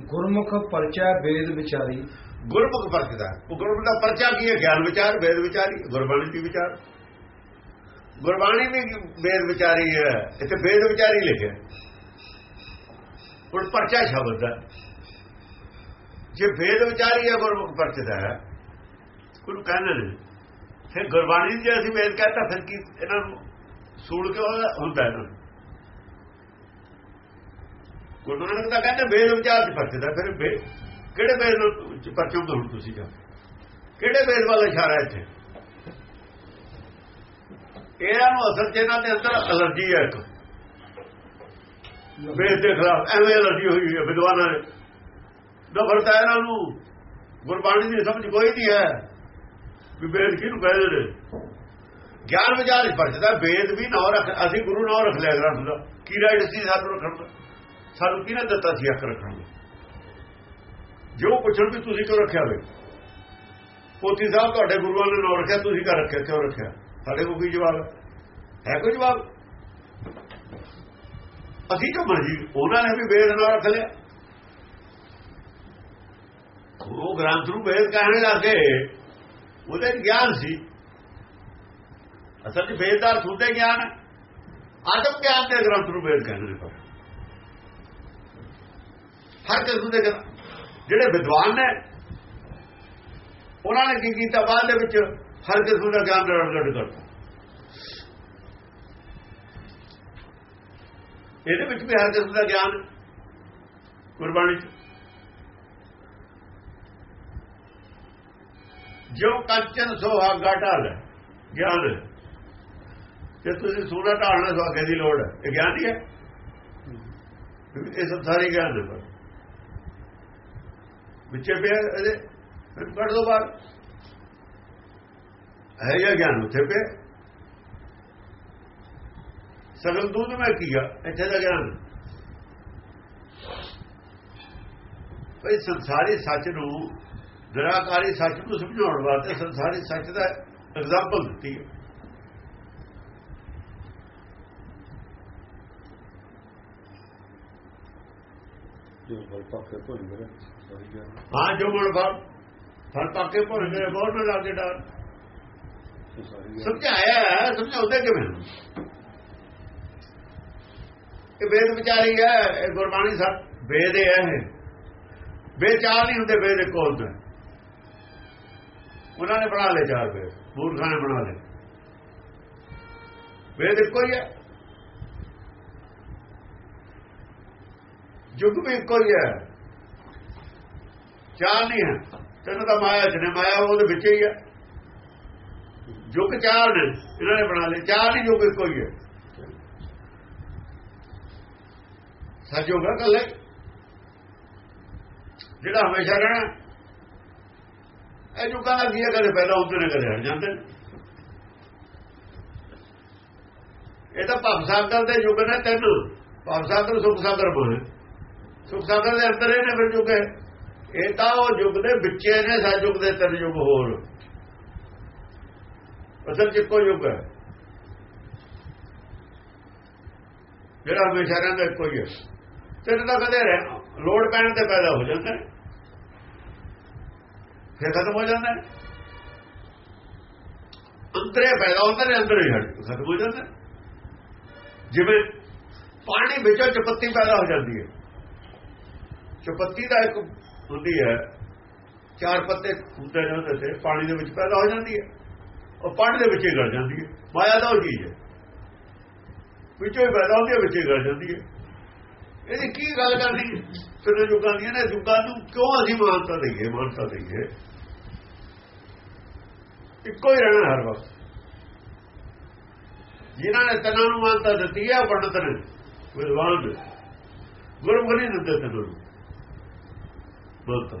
ਗੁਰਮੁਖ ਪਰਚਾ ਵੇਦ ਵਿਚਾਰੀ। ਗੁਰਮੁਖ ਪਰਚਦਾ ਉਹ ਗੁਰਮੁਖ ਦਾ ਪਰਚਾ ਕੀ ਹੈ? ਗਿਆਨ ਵਿਚਾਰ, ਵੇਦ ਵਿਚਾਰੀ, ਗੁਰਬਾਣੀ ਦੀ ਵਿਚਾਰ। ਗੁਰਬਾਣੀ ਵੀ ਵੇਦ ਵਿਚਾਰੀ ਹੈ। ਇੱਥੇ ਵੇਦ ਵਿਚਾਰੀ ਲਿਖਿਆ। ਹੁਣ ਪਰਚਾ ਸ਼ਬਦ ਹੈ ਜੇ ਵੇਦ ਵਿਚਾਰੀ ਹੈ, ਗੁਰਮੁਖ ਪਰਚਦਾ ਹੈ। ਕੋਈ ਕਹਿੰਦੇ ਨੇ, ਫਿਰ ਗੁਰਬਾਣੀ ਜੇ ਅਸੀਂ ਵੇਦ ਕਹਤਾ, ਫਿਰ ਕੀ ਇਹਨਾਂ ਨੂੰ ਸੂਲ ਕੇ ਹੁੰਦਾ ਇਹਨਾਂ ਨੂੰ? ਗੁਰੂ ਨਾਨਕ ਦਾ ਕਹਿੰਦੇ ਵੇਦ ਵਿਚਾਰ ਚ ਪਰਚਦਾ ਫਿਰ ਕਿਹੜੇ ਵੇਦ ਨੂੰ ਚ ਪਰਚੋਂ ਹੁਣ ਤੁਸੀਂ ਜਾ ਕਿਹੜੇ ਵੇਦ ਵੱਲ ਇਸ਼ਾਰਾ ਇੱਥੇ? ਇਹਨਾਂ ਨੂੰ ਅਸਲ ਚ ਇਹਨਾਂ ਦੇ ਅੰਦਰ ਅਲਰਜੀ ਹੈ ਇੱਕ। ਵੇਦ ਦੇ ਖਿਲਾਫ ਐਵੇਂ ਅਲਰਜੀ ਹੋਈ ਹੈ, ਵਿਦਵਾਨਾਂ ਨੇ। ਨਫ਼ਰਤ ਹੈ ਇਹਨਾਂ ਨੂੰ ਗੁਰਬਾਣੀ ਦੀ ਸਮਝ ਕੋਈ ਨਹੀਂ ਹੈ ਵੀ ਬੇਦ ਕਿਹਨੂੰ ਕਹਿੰਦੇ ਨੇ। ਗਿਆਨ ਵਿਚਾਰ ਚ ਪਰਚਦਾ ਬੇਦ ਵੀ ਨਾ ਰੱਖ ਅਸੀਂ ਗੁਰੂ ਨਾਮ ਰੱਖ ਲਿਆ ਗ੍ਰੰਥ ਦਾ। ਕੀ ਰਾਈਟ ਸੀ ਸਾਨੂੰ ਰੱਖਣ ਦਾ? ਸਾਨੂੰ ਕਿਹਨੇ ਦਿੱਤਾ ਸੀ ਅੱਖ ਰੱਖਣ ਨੂੰ? ਜੋ ਪੁੱਛਣ ਵੀ ਤੁਸੀਂ ਕਿਉਂ ਰੱਖਿਆ ਵੇ? ਪੋਤੀ ਸਾਹਿਬ ਤੁਹਾਡੇ ਗੁਰੂਆਂ ਨੇ ਨਾਮ ਰੱਖਿਆ, ਤੁਸੀਂ ਕਰ ਰੱਖਿਆ, ਕਿਉਂ ਰੱਖਿਆ? ਸਾਡੇ ਕੋਲ ਕੀ ਜਵਾਬ? ਹੈ? ਕੋਈ ਜਵਾਬ? ਅਸੀਂ ਜੋ? ਮਰਜ਼ੀ ਉਹਨਾਂ ਨੇ ਵੀ ਵੇਦ ਨਾਲ ਰੱਖ ਲਿਆ। ਉਹ ਗ੍ਰੰਥ ਨੂੰ ਵੇਦ ਕਹਿਣ ਲੱਗੇ, ਉਹਦੇ ਗਿਆਨ ਸੀ। ਅਸਲ 'ਚ ਵੇਦ ਦਾ ਅਰਥ ਹੁੰਦਾ ਗਿਆਨ ਹੈ ਆਦਮ ਗਿਆਨ ਦੇ ਗ੍ਰੰਥ ਨੂੰ ਵੇਦ ਕਹਿੰਦੇ ਨੇ ਪਰ। ਹਰ ਕਿਸਮ ਦੇ ਜਿਹੜੇ ਵਿਦਵਾਨ ਨੇ, ਉਹਨਾਂ ਨੇ ਕੀ ਕੀਤਾ? ਬਾਅਦ ਦੇ ਵਿੱਚ ਹਰ ਕਿਸਮ ਦਾ ਗਿਆਨ ਰਗੜ ਕਰਤਾ ਇਹਦੇ ਵਿੱਚ ਵੀ ਹਰ ਕਿਸਮ ਦਾ ਗਿਆਨ ਗੁਰਬਾਣੀ ਚ। ਜੋ ਕੰਚਨ ਸੁਹਾਗਾ ਢਾਲ ਗਿਆਨ ਹੈ। ਜੇ ਤੁਸੀਂ ਸੂਰਾ ਢਾਲਣਾ ਸੁਹਾਗੇ ਦੀ ਲੋੜ ਹੈ? ਇਹ ਗਿਆਨ ਹੀ ਹੈ। ਇਹ ਸਭ ਸਾਰੇ ਗਿਆਨ ਦੇ ਪਰ ਵਿੱਚੇ ਪਿਆ ਇਹਦੇ। ਫਿਰ ਕੱਢ ਦੋ ਬਾਹਰ। ਹੈ ਇਹ ਗਿਆਨ ਉੱਥੇ ਪਿਆ। ਸਗਲ ਦੁੱਧ ਮੈਂ ਕੀਆ ਇੱਥੇ ਦਾ ਗਿਆਨ। ਭਈ ਸੰਸਾਰੀ ਸੱਚ ਨੂੰ, ਨਿਰਾਕਾਰੀ ਸੱਚ ਨੂੰ ਸਮਝਾਉਣ ਵਾਸਤੇ ਸੰਸਾਰੀ ਸੱਚ ਦਾ ਐਗਜ਼ਾਮਪਲ ਦਿੱਤੀ ਹੈ ਜੋ ਬਲ ਪੱਕੇ ਭੁੱਲ ਗਏ ਸਹੀ ਗਿਆ ਹਾਂ। ਜੋ ਮਨ ਫਲ ਫਲ ਪਾਕੇ ਭੁੱਲ ਗਏ ਬਹੁਤ ਨਾ ਲਾਗੇ ਡਰ ਸਮਝਾਇਆ ਸਮਝਾਉਂਦੇ ਕਿਵੇਂ? ਇਹ ਵੇਦ ਵਿਚਾਰੀ ਹੈ ਇਹ ਗੁਰਬਾਣੀ ਸਭ ਵੇਦ ਹੈ ਇਹ। ਬੇਚਾਰ ਨਹੀਂ ਹੁੰਦੇ ਵੇਦ ਇੱਕ ਹੁੰਦੇ। ਉਹਨਾਂ ਨੇ ਬਣਾ ਲਏ ਚਾਰ ਵੇਦ ਮੂਰਖਾਂ ਨੇ ਬਣਾ ਲਏ। ਵੇਦ ਇੱਕੋ ਹੀ। ਹੈ ਯੁੱਗ ਵੀ ਇੱਕੋ ਹੀ ਹੈ। ਚਾਰ ਨਹੀਂ ਹੈ। ਤੈਨੂੰ ਤਾਂ ਮਾਇਆ ਚ ਮਾਇਆ ਉਹਦੇ ਵਿੱਚ ਹੀ ਹੈ। ਯੁੱਗ ਚਾਰ ਨੇ, ਇਹਨਾਂ ਨੇ ਬਣਾ ਲਏ। ਚਾਰ ਨਹੀਂ ਯੁੱਗ ਇੱਕੋ ਹੀ ਹੈ। ਸੱਚ ਹੋਗਾ ਕੱਲੇ ਜਿਹੜਾ ਹਮੇਸ਼ਾ ਰਹਿਣਾ ਇਹ ਯੁੱਗਾਂ ਦਾ ਕੀ ਹੈ? ਕਦੇ ਪਹਿਲਾਂ ਹੁੰਦੇ ਨੇ, ਕਦੇ ਹਟ ਜਾਂਦੇ ਨੇ। ਇਹ ਤਾਂ ਭਵ ਸਾਗਰ ਦੇ ਯੁੱਗ ਨੇ, ਤਿੰਨ। ਭਵ ਸਾਗਰ, ਸੁਖ ਸਾਗਰ ਬੋਲੇ ਸੁਖ ਸਾਗਰ ਦੇ ਅੰਦਰ ਇਹ ਨੇ ਫਿਰ ਯੁੱਗ ਹੈ ਇਹ ਤਾਂ ਉਹ ਯੁੱਗ ਦੇ ਵਿੱਚੇ ਨੇ ਸਤਿਯੁਗ ਦੇ ਤਿੰਨ ਯੁੱਗ ਹੋਰ। ਅਸਲ ਚ ਇੱਕੋ ਯੁੱਗ ਹੈ। ਜਿਹੜਾ ਹਮੇਸ਼ਾ ਰਹਿੰਦਾ ਇੱਕੋ ਹੀ ਹੈ। ਤਿੰਨ ਤਾਂ ਕਦੇ ਰਹਿ, ਲੋੜ ਪੈਣ ਤੇ ਪੈਦਾ ਹੋ ਜਾਂਦਾ ਹੈ। ਫਿਰ ਖਤਮ ਹੋ ਜਾਂਦਾ ਹੈ। ਅੰਦਰੇ ਪੈਦਾ ਹੁੰਦਾ ਨੇ, ਅੰਦਰ ਹੀ ਹਟ ਖਤਮ ਹੋ ਜਾਂਦਾ ਜਿਵੇਂ ਪਾਣੀ ਵਿੱਚੋਂ ਚਪੱਤੀ ਪੈਦਾ ਹੋ ਜਾਂਦੀ ਹੈ। ਚਪੱਤੀ ਦਾ ਇੱਕ ਹੁੰਦੀ ਹੈ, ਚਾਰ ਪੱਤੇ ਹੁੰਦੇ ਨੇ ਉਹਦੇ ਤੇ ਪਾਣੀ ਦੇ ਵਿੱਚ ਪੈਦਾ ਹੋ ਜਾਂਦੀ ਹੈ। ਉਹ ਪਾਣੀ ਦੇ ਵਿੱਚ ਹੀ ਗਲ ਜਾਂਦੀ ਹੈ। ਮਾਇਆ ਦਾ ਉਹ ਚੀਜ਼ ਹੈ। ਵਿੱਚੋਂ ਹੀ ਪੈਦਾ ਹੁੰਦੀ ਹੈ, ਵਿੱਚ ਹੀ ਗਲ ਜਾਂਦੀ ਹੈ। ਇਹਦੀ ਕੀ ਗੱਲ ਕਰਨੀ ਫਿਰ ਜੁਗਾਂ ਦੀਆਂ ਨੇ, ਜੁਗਾਂ ਨੂੰ ਕਿਉਂ ਅਸੀਂ ਮਾਨਤਾ ਦਈਏ ਮਾਨਤਾ ਦਈਏ? ਇੱਕੋ ਹੀ ਰਹਿਣਾ ਹਰ ਵਕਤ। ਜਿਨ੍ਹਾਂ ਨੇ ਤਨਾਂ ਨੂੰ ਮਾਨਤਾ ਦਿੱਤੀ ਹੈ, ਉਹ ਪੰਡਤ ਨੇ, ਵਿਦਵਾਨ ਨੇ। ਗੁਰੂ ਦਿੰਦੇ ਤਨਾਂ ਨੂੰ। ਬੋਲਤਾ।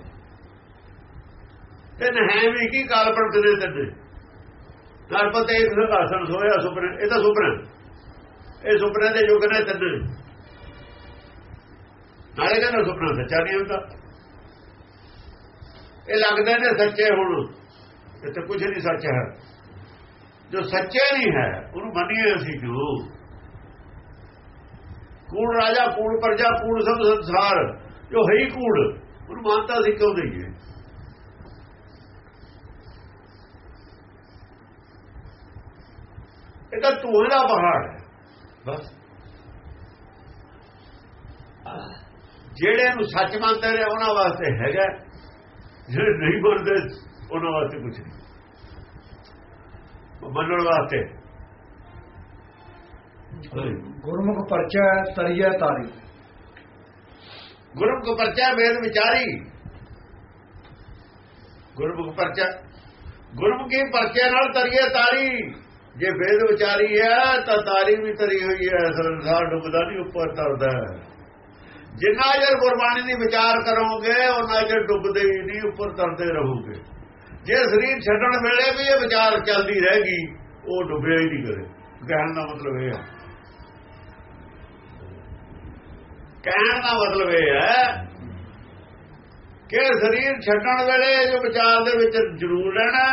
ਤੇ ਹੈ ਵੀ ਕੀ ਕਾਲਪਨ ਦੇ ਤੰਨੇ ਨਰਪਤੇ ਇੱਕ ਸੰਘਾਸਨ ਸੋਇਆ ਸੁਪਨਾ, ਇਹ ਤਾਂ ਸੁਪਨਾ। ਇਹ ਸੁਪਨੇ ਦੇ ਯੁੱਗ ਨੇ ਤਿੰਨ ਨਾਲੇ ਕਹਿੰਦਾ ਸੁਪਨਾ ਸੱਚਾ ਨਹੀਂ ਹੁੰਦਾ। ਇਹ ਲੱਗਦੇ ਨੇ ਸੱਚੇ ਹੁਣ। ਇੱਥੇ ਕੁਝ ਨਹੀਂ ਸੱਚ ਹੈ। ਜੋ ਸੱਚੇ ਨਹੀਂ ਹੈ, ਉਹਨੂੰ ਮੰਨੀਏ ਅਸੀਂ ਕਿਉਂ? ਕੂੜ ਰਾਜਾ, ਕੂੜ ਪ੍ਰਜਾ, ਕੂੜ ਸਭ ਸੰਸਾਰ, ਜੋ ਹੈ ਹੀ ਕੂੜ। ਉਹਨੂੰ ਮਾਨਤਾ ਅਸੀਂ ਕਿਉਂ ਦਈਏ? ਇਹ ਤਾਂ ਧੂਏ ਦਾ ਪਹਾੜ ਹੈ। ਬਸ। ਜਿਹੜੇ ਨੂੰ ਸੱਚ ਮੰਨਦੇ ਨੇ ਉਹਨਾਂ ਵਾਸਤੇ ਹੈਗਾ। ਜਿਹੜੇ ਨਹੀਂ ਮੰਨਦੇ ਉਹਨਾਂ ਵਾਸਤੇ ਕੁਝ ਨਹੀਂ। ਮੰਨਣ ਵਾਸਤੇ। ਗੁਰਮੁਖ ਪਰਚਾ ਤਰੀਆ ਤਾਰੀ ਗੁਰਮੁਖ ਪਰਚਾ ਵੇਦ ਵਿਚਾਰੀ। ਗੁਰਮੁਖ ਪਰਚਾ ਗੁਰਮੁਖੀ ਪਰਚੇ ਨਾਲ ਤਰੀਏ ਤਾਰੀ। ਜੇ ਵੇਦ ਵਿਚਾਰੀ ਹੈ, ਤਾਂ ਤਾਰੀ ਵੀ ਤਰੀ ਹੋਈ ਹੈ ਸੰਸਾਰ ਡੁੱਬਦਾ ਨਹੀਂ, ਉੱਪਰ ਤਰਦਾ ਜਿੰਨਾ ਜਰ ਗੁਰਬਾਣੀ ਦੀ ਵਿਚਾਰ ਕਰੋਗੇ ਉਹਨਾਂ ਜਰ ਡੁੱਬਦੇ ਹੀ ਨਹੀਂ, ਉੱਪਰ ਤਰਦੇ ਰਹੋਗੇ। ਜੇ ਸਰੀਰ ਛੱਡਣ ਵੇਲੇ ਵੀ ਇਹ ਵਿਚਾਰ ਚੱਲਦੀ ਰਹੇਗੀ, ਉਹ ਡੁੱਬਿਆ ਹੀ ਨਹੀਂ ਕਰੇ ਕਹਿਣ ਦਾ ਮਤਲਬ ਇਹ ਹੈ। ਕਹਿਣ ਦਾ ਮਤਲਬ ਇਹ ਹੈ ਕਿ ਸਰੀਰ ਛੱਡਣ ਵੇਲੇ ਜੋ ਵਿਚਾਰ ਦੇ ਵਿੱਚ ਜ਼ਰੂਰ ਰਹਿਣਾ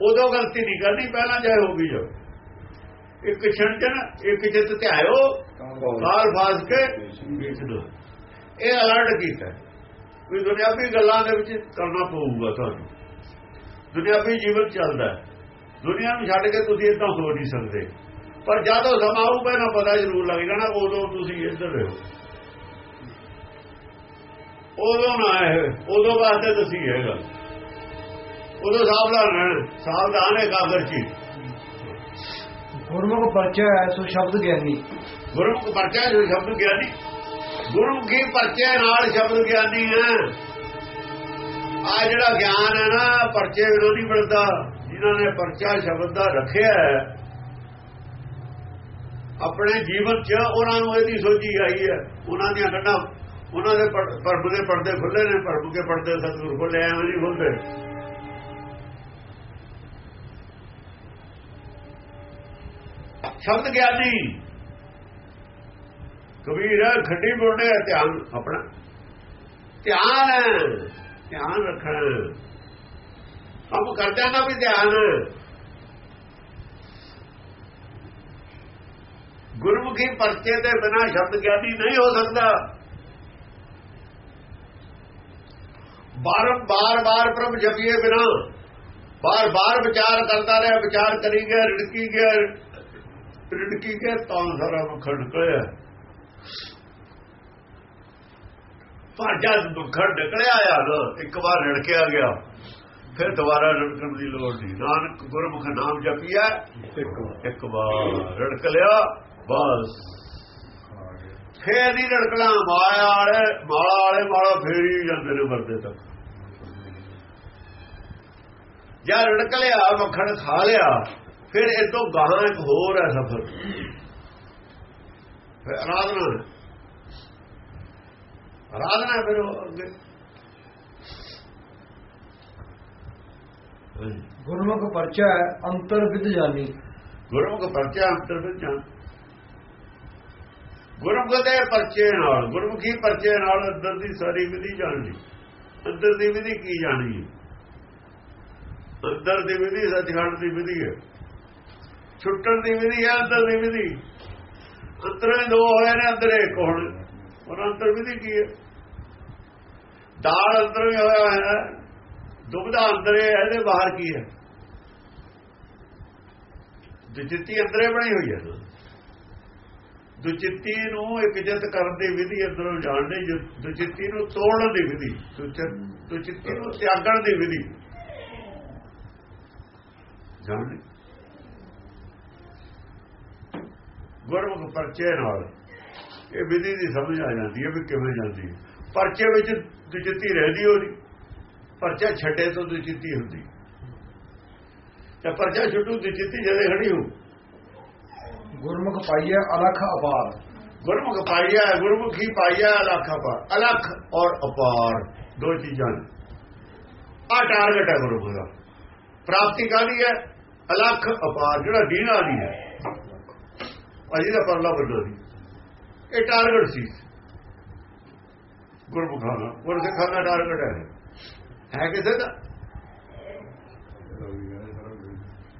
ਉਦੋਂ ਗਲਤੀ ਨਹੀਂ ਕਰਨੀ, ਪਹਿਲਾਂ ਜਾਏ ਹੋ ਗਈ ਜੋ ਇੱਕ ਛੰਟਨ ਇੱਕ ਚਿੱਤ ਧਿਆਇਓ ਕਾਲ ਫਾਸ ਕੇ ਵੇਚਣਾ ਇਹ ਅਲਰਟ ਕੀਤਾ। ਵੀ ਦੁਨਿਆਵੀ ਗੱਲਾਂ ਦੇ ਵਿੱਚ ਕਰਨਾ ਪਊਗਾ ਤੁਹਾਨੂੰ। ਦੁਨਿਆਵੀ ਜੀਵਨ ਚੱਲਦਾ ਦੁਨੀਆ ਨੂੰ ਛੱਡ ਕੇ ਤੁਸੀਂ ਇਦਾਂ ਹੋ ਨਹੀਂ ਸਕਦੇ। ਪਰ ਜਦੋਂ ਸਮਾਂ ਆਊਗਾ ਨਾ ਪਤਾ ਜ਼ਰੂਰ ਲੱਗ ਜਾਣਾ ਉਦੋਂ ਤੁਸੀਂ ਇੱਧਰ ਰਹੋ। ਉਦੋਂ ਨਾ ਹੈ ਉਦੋਂ ਵਾਸਤੇ ਤੁਸੀਂ ਹੈਗਾ ਉਦੋਂ ਸਾਵਧਾਨ ਰਹਿਣਾ ਸਾਵਧਾਨ ਹੈ ਕਾਗਰ ਚੀ ਗੁਰਮੁਖ ਪਰਚਾ ਸੋ ਸ਼ਬਦ ਗਿਆਨੀ। ਗੁਰਮੁਖ ਪਰਚਾ ਜੋ ਸ਼ਬਦ ਗਿਆਨੀ। ਗੁਰਮੁਖੀ ਪਰਚੇ ਨਾਲ ਸ਼ਬਦ ਗਿਆਨੀ ਹੈ। ਆ ਜਿਹੜਾ ਗਿਆਨ ਹੈ ਨਾ ਪਰਚੇ ਵਿਰੋਧੀ ਮਿਲਦਾ ਜਿਨ੍ਹਾਂ ਨੇ ਪਰਚਾ ਸ਼ਬਦ ਦਾ ਰੱਖਿਆ ਹੈ ਆਪਣੇ ਜੀਵਨ 'ਚ ਉਹਨਾਂ ਨੂੰ ਇਹਦੀ ਸੋਚੀ ਆਈ ਹੈ। ਉਹਨਾਂ ਦੀਆਂ ਗੱਲਾਂ, ਉਹਨਾਂ ਦੇ ਪਰਬ ਦੇ ਪਰਦੇ ਖੁੱਲੇ ਨੇ ਪਰਬ ਕੇ ਪਰਦੇ ਸਤਿਗੁਰ ਖੁੱਲੇ ਐਵੇਂ ਨਹੀਂ ਖੁੱਲਦੇ ਸ਼ਬਦ ਗਿਆਨੀ। ਕਬੀਰ, ਖੱਡੀ ਬੋਲਦੇ ਧਿਆਨ ਆਪਣਾ। ਧਿਆਨ ਧਿਆਨ ਰੱਖਣਾ। ਕੰਮ ਕਰਦਿਆਂ ਦਾ ਵੀ ਧਿਆਨ। ਗੁਰਮੁਖੀ ਪਰਚੇ ਦੇ ਬਿਨਾ ਸ਼ਬਦ ਗਿਆਨੀ ਨਹੀਂ ਹੋ ਸਕਦਾ। ਬਾਰ ਬਾਰ ਬਾਰ ਪ੍ਰਭ ਜਪੀਏ ਬਿਨਾ। ਬਾਰ ਬਾਰ ਵਿਚਾਰ ਕਰਦਾ ਰਿਹਾ, ਵਿਚਾਰ ਕਰੀ ਗਿਆ, ਰਿੜਕੀ ਗਿਆ ਰਿੜਕੀ ਗਿਆ, ਤਾਂ ਸਾਰਾ ਮੱਖਣ ਨਿਕਲਿਆ ਪਰ ਜਦ ਮੱਖਣ ਨਿਕਲਿਆ ਆ ਨਾ ਇੱਕ ਵਾਰ ਰਿੜਕਿਆ ਗਿਆ, ਫਿਰ ਦੁਬਾਰਾ ਰੜਕਣ ਦੀ ਲੋੜ ਨਹੀਂ। ਨਾਨਕ ਗੁਰਮੁਖ ਨਾਮ ਜਪੀਆ ਇੱਕ ਵਾਰ ਰੜਕ ਲਿਆ। ਬਸ। ਫੇਰ ਨਹੀਂ ਰੜਕਣਾ ਮਾਇਆ ਵਾਲੇ ਮਾਲਾ ਵਾਲੇ ਮਾਲਾ ਫੇਰ ਜਾਂਦੇ ਨੇ ਵਰਦੇ ਤੱਕ ਜਾਂ ਰੜਕ ਲਿਆ ਮੱਖਣ ਖਾ ਲਿਆ ਫਿਰ ਇਹ ਤੋਂ ਗਾਹਾਂ ਇੱਕ ਹੋਰ ਹੈ ਸਫਰ। ਫਿਰ ਆਰਾਧਨਾ ਆਰਾਧਨਾ ਫਿਰ ਅੱਗੇ। ਗੁਰਮੁਖ ਪਰਚਾ ਅੰਤਰ ਵਿਦ ਜਾਨੀ। ਗੁਰਮੁਖ ਪਰਚਾ ਅੰਤਰ ਵਿੱਚ ਜਾਣ ਗੁਰਮੁਖ ਦੇ ਪਰਚੇ ਨਾਲ, ਗੁਰਮੁਖੀ ਪਰਚੇ ਨਾਲ ਅੰਦਰ ਦੀ ਸਾਰੀ ਵਿਧੀ ਜਾਣਨੀ। ਅੰਦਰ ਦੀ ਵਿਧੀ ਕੀ ਜਾਣੀ ਅੰਦਰ ਦੀ ਵਿਧੀ ਸੱਚਖੰਡ ਦੀ ਵਿਧੀ ਹੈ। ਛੁੱਟਣ ਦੀ ਵਿਧੀ ਹੈ, ਅੰਦਰ ਦੀ ਵਿਧੀ। ਅੰਦਰੇ ਦੋ ਹੋਏ ਨੇ, ਅੰਦਰੇ ਇੱਕ ਹੁਣ। ਔਰ ਅੰਦਰ ਵਿਧੀ ਕੀ ਹੈ? ਦਾਲ ਅੰਦਰ ਵੀ ਹੋਇਆ ਹੈ ਦੁਬਦਾ ਅੰਦਰੇ ਹੈ, ਇਹਦੇ ਬਾਹਰ ਕੀ ਹੈ? ਦੁਚਿੱਤੀ ਅੰਦਰੇ ਬਣੀ ਹੋਈ ਹੈ। ਦੁਚਿੱਤੀ ਨੂੰ ਇੱਕ ਜਿੱਤ ਕਰਨ ਦੀ ਵਿਧੀ ਅੰਦਰੋਂ ਜਾਣਦੇ ਦੁਚਿੱਤੀ ਨੂੰ ਤੋੜਨ ਦੀ ਵਿਧੀ ਦੁਚਿੱਤੀ ਨੂੰ ਤਿਆਗਣ ਦੀ ਵਿਧੀ। ਜਾਣਦੇ? ਗੁਰਮੁਖ ਪਰਚੇ ਨਾਲ ਇਹ ਵਿਧੀ ਦੀ ਸਮਝ ਆ ਜਾਂਦੀ ਹੈ ਵੀ ਕਿਵੇਂ ਜਾਂਦੀ ਹੈ। ਪਰਚੇ ਵਿੱਚ ਦੁਚਿੱਤੀ ਰਹਿੰਦੀ ਹੋਣੀ, ਪਰਚਾ ਛੱਡੇ ਤੋਂ ਦੁਚਿੱਤੀ ਹੁੰਦੀ। ਤੇ ਪਰਚਾ ਛੱਡੂ ਦੁਚਿੱਤੀ ਜਦੇ ਖੜੀ ਹੋ ਗੁਰਮੁਖ ਪਾਈਆ ਅਲਖ ਅਪਾਰ। ਗੁਰਮੁਖ ਪਾਈਆ ਗੁਰਮੁਖੀ ਪਾਈਆ ਅਲਖ ਅਪਾਰ। ਅਲਖ ਔਰ ਅਪਾਰ, ਦੋ ਚੀਜ਼ਾਂ ਆ ਟਾਰਗੇਟ ਹੈ ਗੁਰਮੁਖ ਦਾ। ਪ੍ਰਾਪਤੀ ਕਾਹਦੀ ਹੈ? ਅਲਖ ਅਪਾਰ, ਜਿਹੜਾ ਦੀਨਾ ਨਹੀਂ ਹੈ। ਅਜੀ ਦਾ ਪਰਲਾ ਬੰਦਾ ਸੀ ਇਹ ਟਾਰਗੇਟ ਸੀ। ਗੁਰਮੁਖਾਂ ਦਾ, ਗੁਰਸਿੱਖਾਂ ਦਾ ਟਾਰਗੇਟ ਹੈ। ਹੈ ਕਿਸੇ ਦਾ?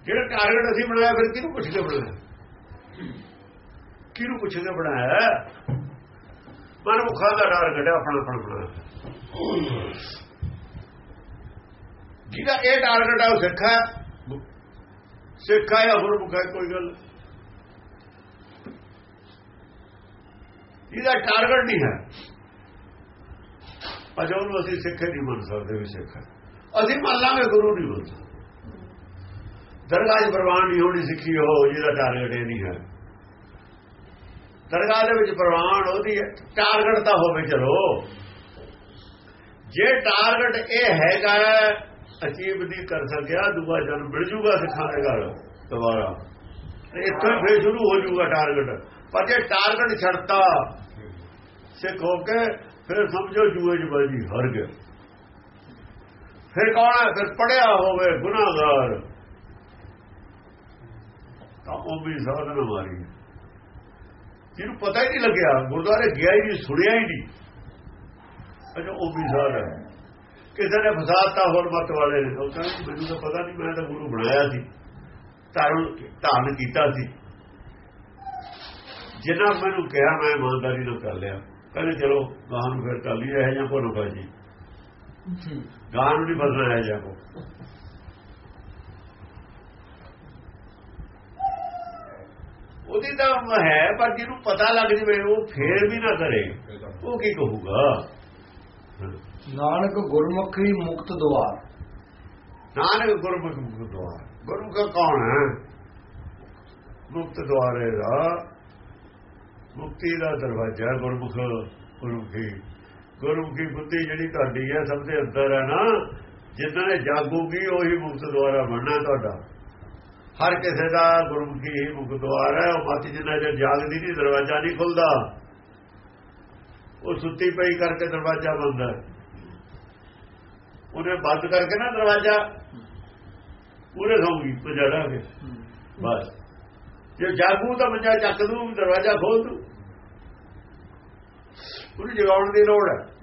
ਜਿਹੜਾ ਟਾਰਗੇਟ ਅਸੀਂ ਬਣਾਇਆ, ਫਿਰ ਕਿਹਨੂੰ ਪੁੱਛ ਕੇ ਬਣਾਇਆ? ਕਿਹਨੂੰ ਪੁੱਛ ਕੇ ਬਣਾਇਆ? ਮਨ ਮੁਖਾਂ ਦਾ ਟਾਰਗੇਟ ਹੈ ਆਪਣਾ ਆਪਣਾ ਬਣਾਇਆ ਜਿਹਦਾ ਇਹ ਟਾਰਗੇਟ ਹੈ ਉਹ ਸਿੱਖ ਹੈ। ਸਿੱਖ ਹੈ ਜਾਂ ਗੁਰਮੁਖ ਹੈ, ਕੋਈ ਗੱਲ ਜਿਹਦਾ ਟਾਰਗੇਟ ਨਹੀਂ ਹੈ। ਅਜੋ ਉਹਨੂੰ ਅਸੀਂ ਸਿੱਖ ਨਹੀਂ ਮੰਨ ਸਕਦੇ ਵੀ ਸਿੱਖ ਅਸੀਂ ਮੰਨ ਲਾਂਗੇ, ਗੁਰੂ ਨਹੀਂ ਮੰਨ ਸਕਦੇ। ਦਰਗਾਹ 'ਚ ਪ੍ਰਵਾਨ ਨਹੀਂ ਹੋਣੀ ਸਿੱਖੀ, ਉਹ ਜਿਹਦਾ ਟਾਰਗੇਟ ਇਹ ਨਹੀਂ ਹੈ। ਦਰਗਾਹ ਦੇ ਵਿੱਚ ਪ੍ਰਵਾਨ ਉਹਦੀ ਟਾਰਗੇਟ ਤਾਂ ਹੋਵੇ, ਚਲੋ। ਜੇ ਟਾਰਗੇਟ ਇਹ ਹੈਗਾ ਅਚੀਵ ਨਹੀਂ ਕਰ ਸਕਿਆ, ਦੂਆ ਜਨਮ ਮਿਲ ਜੂਗਾ ਸਿੱਖਾਂ ਦੇ ਘਰ, ਦੁਬਾਰਾ। ਇੱਥੋਂ ਹੀ ਫੇਰ ਸ਼ੁਰੂ ਹੋ ਜੂਗਾ ਟਾਰਗੇਟ। ਪਰ ਜੇ ਟਾਰਗੇਟ ਛੱਡਤਾ, ਸਿੱਖ ਹੋ ਕੇ ਫਿਰ ਸਮਝੋ ਜੂਏ ਚ ਬਾਜੀ ਹਰ ਗਿਆ। ਫਿਰ ਕੌਣ ਹੈ? ਫਿਰ ਪੜਿਆ ਹੋਵੇ, ਗੁਨਾਹਗਾਰ। ਤਾਂ ਉਹ ਵੀ ਸਾਧਨ ਮਾਰੀ ਜਿਹਨੂੰ ਪਤਾ ਹੀ ਨਹੀਂ ਲੱਗਿਆ ਗੁਰਦੁਆਰੇ ਗਿਆ ਹੀ ਨਹੀਂ ਸੁਣਿਆ ਹੀ ਨਹੀਂ। ਅਜਾ ਉਹ ਵੀ ਸਾਧ ਹੈ ਕਿਸੇ ਨੇ ਫਸਾਦਤਾ ਹੋਰ ਮਤ ਵਾਲੇ ਨੇ। ਉਹ ਕਹਿੰਦੇ ਮੈਨੂੰ ਤਾਂ ਪਤਾ ਨਹੀਂ ਮੈਂ ਤਾਂ ਗੁਰੂ ਬਣਾਇਆ ਸੀ। ਧਾਰਨ ਧਾਰਨ ਕੀਤਾ ਸੀ। ਜਿੰਨਾ ਮੈਨੂੰ ਕਿਹਾ ਮੈਂ ਇਮਾਨਦਾਰੀ ਨਾਲ ਕਰ ਲਿਆ। ਕਹਿੰਦੇ ਚਲੋ ਗਾਂ ਨੂੰ ਫਿਰ ਕਰ ਲਈ ਇਹ ਜਾਂ ਕੋ ਨਾ ਜੀ। ਗਾਂ ਨੂੰ ਨਹੀਂ ਬਦਲਣਾ ਹੈ ਜਾਂ ਕੋ ਉਹਦੀ ਤਾਂ ਹੈ ਪਰ ਜਿਹਨੂੰ ਪਤਾ ਲੱਗ ਜਵੇ ਉਹ ਫੇਰ ਵੀ ਨਾ ਕਰੇ। ਉਹ ਕੀ ਕਹੂਗਾ? ਨਾਨਕ ਗੁਰਮੁਖੀ ਮੁਕਤ ਦੁਆਰ। ਨਾਨਕ ਗੁਰਮੁਖ ਮੁਕਤ ਦੁਆਰ। ਗੁਰਮੁਖ ਕੌਣ ਹੈ? ਮੁਕਤ ਦੁਆਰ ਦਾ ਮੁਕਤੀ ਦਾ ਦਰਵਾਜ਼ਾ ਗੁਰਮੁਖ ਗੁਰਮੁਖੀ। ਗੁਰਮੁਖੀ ਬੁੱਧੀ ਜਿਹੜੀ ਤੁਹਾਡੀ ਹੈ ਸਭ ਦੇ ਅੰਦਰ ਹੈ ਨਾ। ਜਿੱਦਾਂ ਜਾਗੂਗੀ ਉਹੀ ਮੁਕਤ ਦੁਆਰਾ ਬਣਨਾ ਤੁਹਾਡਾ। ਹਰ ਕਿਸੇ ਦਾ ਗੁਰਮੁਖੀ ਹੀ ਮੁਕਤ ਦੁਆਰ ਹੈ, ਉਹ ਮੱਤ ਜਿੰਨਾ ਜੇ ਜਾਗਦੀ ਨਹੀਂ, ਦਰਵਾਜ਼ਾ ਨਹੀਂ ਖੁੱਲਦਾ। ਉਹ ਸੁੱਤੀ ਪਈ ਕਰਕੇ ਦਰਵਾਜ਼ਾ ਬੰਦ ਹੈ। ਉਹਨੇ ਬੰਦ ਕਰਕੇ ਨਾ ਦਰਵਾਜ਼ਾ ਪੂਰੇ ਹੋਊਗੀ ਪਜੜਾ ਕੇ ਬਸ। ਜੇ ਜਾਗੂ ਤਾਂ ਮੰਜਾ ਚੱਕ ਦੂ, ਦਰਵਾਜ਼ਾ ਖੋਲ ਦੂ। ਉਹਨੂੰ ਜਗਾਉਣ ਦੀ ਲੋੜ ਹੈ।